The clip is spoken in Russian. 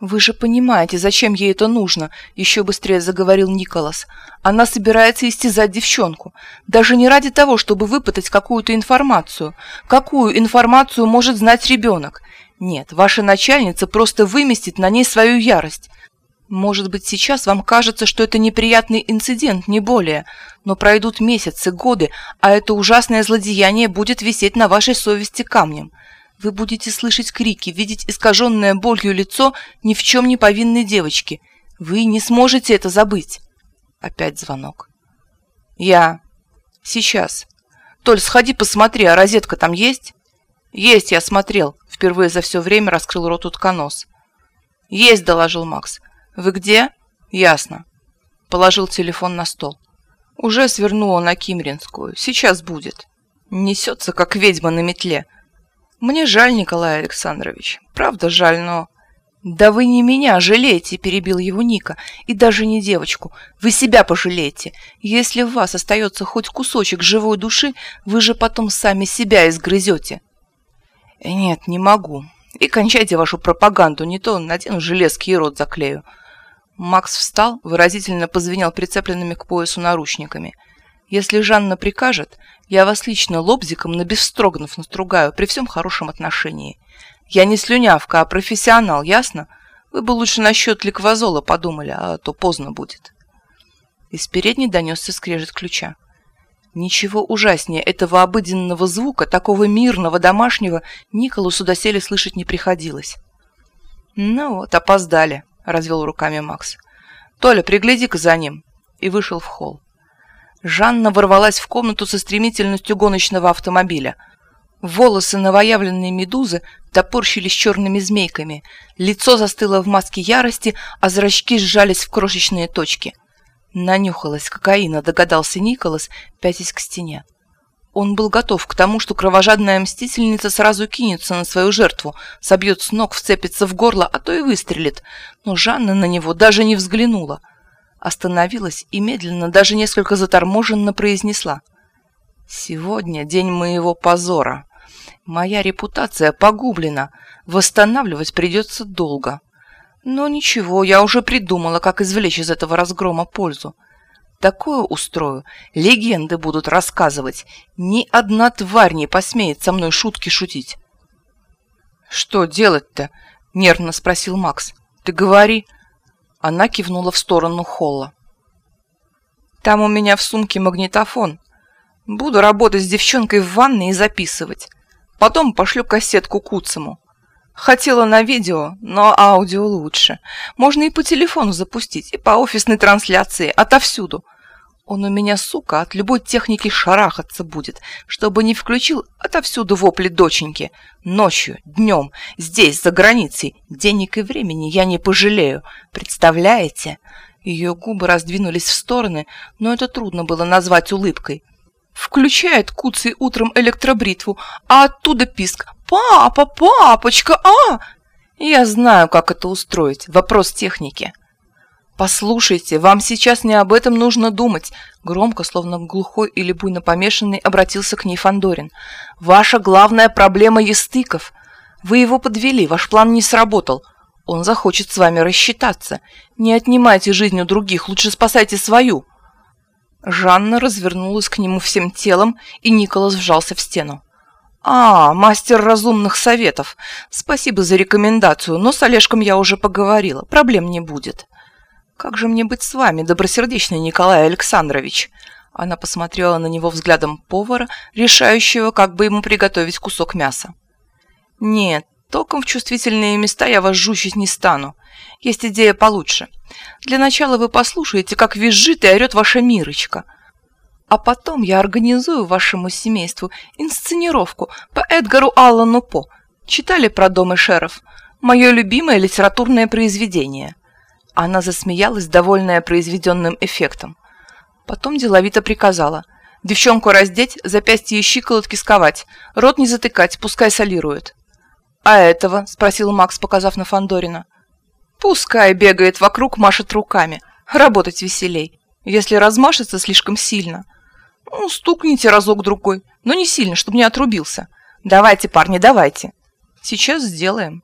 «Вы же понимаете, зачем ей это нужно?» – еще быстрее заговорил Николас. «Она собирается истязать девчонку. Даже не ради того, чтобы выпытать какую-то информацию. Какую информацию может знать ребенок? Нет, ваша начальница просто выместит на ней свою ярость. Может быть, сейчас вам кажется, что это неприятный инцидент, не более, но пройдут месяцы, годы, а это ужасное злодеяние будет висеть на вашей совести камнем. Вы будете слышать крики, видеть искаженное болью лицо ни в чем не повинной девочки. Вы не сможете это забыть. Опять звонок. Я. Сейчас. Толь, сходи посмотри, а розетка там есть? Есть, я смотрел. Впервые за все время раскрыл рот утконос. Есть, доложил Макс. Вы где? Ясно. Положил телефон на стол. Уже свернула на Кимринскую. Сейчас будет. Несется, как ведьма на метле. Мне жаль, Николай Александрович. Правда жаль, но... Да вы не меня жалеете, перебил его Ника, и даже не девочку. Вы себя пожалеете. Если в вас остается хоть кусочек живой души, вы же потом сами себя изгрызете. Э, нет, не могу. И кончайте вашу пропаганду, не то надену железки и рот заклею. Макс встал, выразительно позвенел прицепленными к поясу наручниками. Если Жанна прикажет, я вас лично лобзиком на бесстроганов настругаю при всем хорошем отношении. Я не слюнявка, а профессионал, ясно? Вы бы лучше насчет ликвозола подумали, а то поздно будет. Из передней донесся скрежет ключа. Ничего ужаснее этого обыденного звука, такого мирного, домашнего, Николасу доселе слышать не приходилось. «Ну вот, опоздали», — развел руками Макс. «Толя, пригляди-ка за ним», и вышел в холл. Жанна ворвалась в комнату со стремительностью гоночного автомобиля. Волосы новоявленной медузы топорщились черными змейками, лицо застыло в маске ярости, а зрачки сжались в крошечные точки. Нанюхалась кокаина, догадался Николас, пятясь к стене. Он был готов к тому, что кровожадная мстительница сразу кинется на свою жертву, собьет с ног, вцепится в горло, а то и выстрелит. Но Жанна на него даже не взглянула — остановилась и медленно, даже несколько заторможенно произнесла. «Сегодня день моего позора. Моя репутация погублена. Восстанавливать придется долго. Но ничего, я уже придумала, как извлечь из этого разгрома пользу. Такое устрою, легенды будут рассказывать. Ни одна тварь не посмеет со мной шутки шутить». «Что делать-то?» — нервно спросил Макс. «Ты говори». Она кивнула в сторону холла. «Там у меня в сумке магнитофон. Буду работать с девчонкой в ванной и записывать. Потом пошлю кассетку Куцему. Хотела на видео, но аудио лучше. Можно и по телефону запустить, и по офисной трансляции, отовсюду. Он у меня, сука, от любой техники шарахаться будет, чтобы не включил отовсюду вопли доченьки. Ночью, днем, здесь, за границей. Денег и времени я не пожалею. Представляете? Ее губы раздвинулись в стороны, но это трудно было назвать улыбкой. Включает Куцый утром электробритву, а оттуда писк «Папа, папочка, а!» Я знаю, как это устроить. Вопрос техники. «Послушайте, вам сейчас не об этом нужно думать», громко, словно глухой или буйно помешанный, обратился к ней Фандорин. «Ваша главная проблема Естыков. Вы его подвели, ваш план не сработал. Он захочет с вами рассчитаться. Не отнимайте жизнь у других, лучше спасайте свою». Жанна развернулась к нему всем телом, и Николас вжался в стену. «А, мастер разумных советов. Спасибо за рекомендацию, но с Олежком я уже поговорила. Проблем не будет». «Как же мне быть с вами, добросердечный Николай Александрович?» Она посмотрела на него взглядом повара, решающего, как бы ему приготовить кусок мяса. «Нет, током в чувствительные места я вас жучить не стану. Есть идея получше. Для начала вы послушаете, как визжит и орет ваша Мирочка. А потом я организую вашему семейству инсценировку по Эдгару Аллану По. Читали про дом Эшеров? Мое любимое литературное произведение». Она засмеялась, довольная произведенным эффектом. Потом деловито приказала. «Девчонку раздеть, запястье и щиколотки сковать, рот не затыкать, пускай солирует». «А этого?» – спросил Макс, показав на Фандорина. «Пускай бегает вокруг, машет руками. Работать веселей. Если размашется слишком сильно. Ну, стукните разок-другой, но не сильно, чтобы не отрубился. Давайте, парни, давайте. Сейчас сделаем».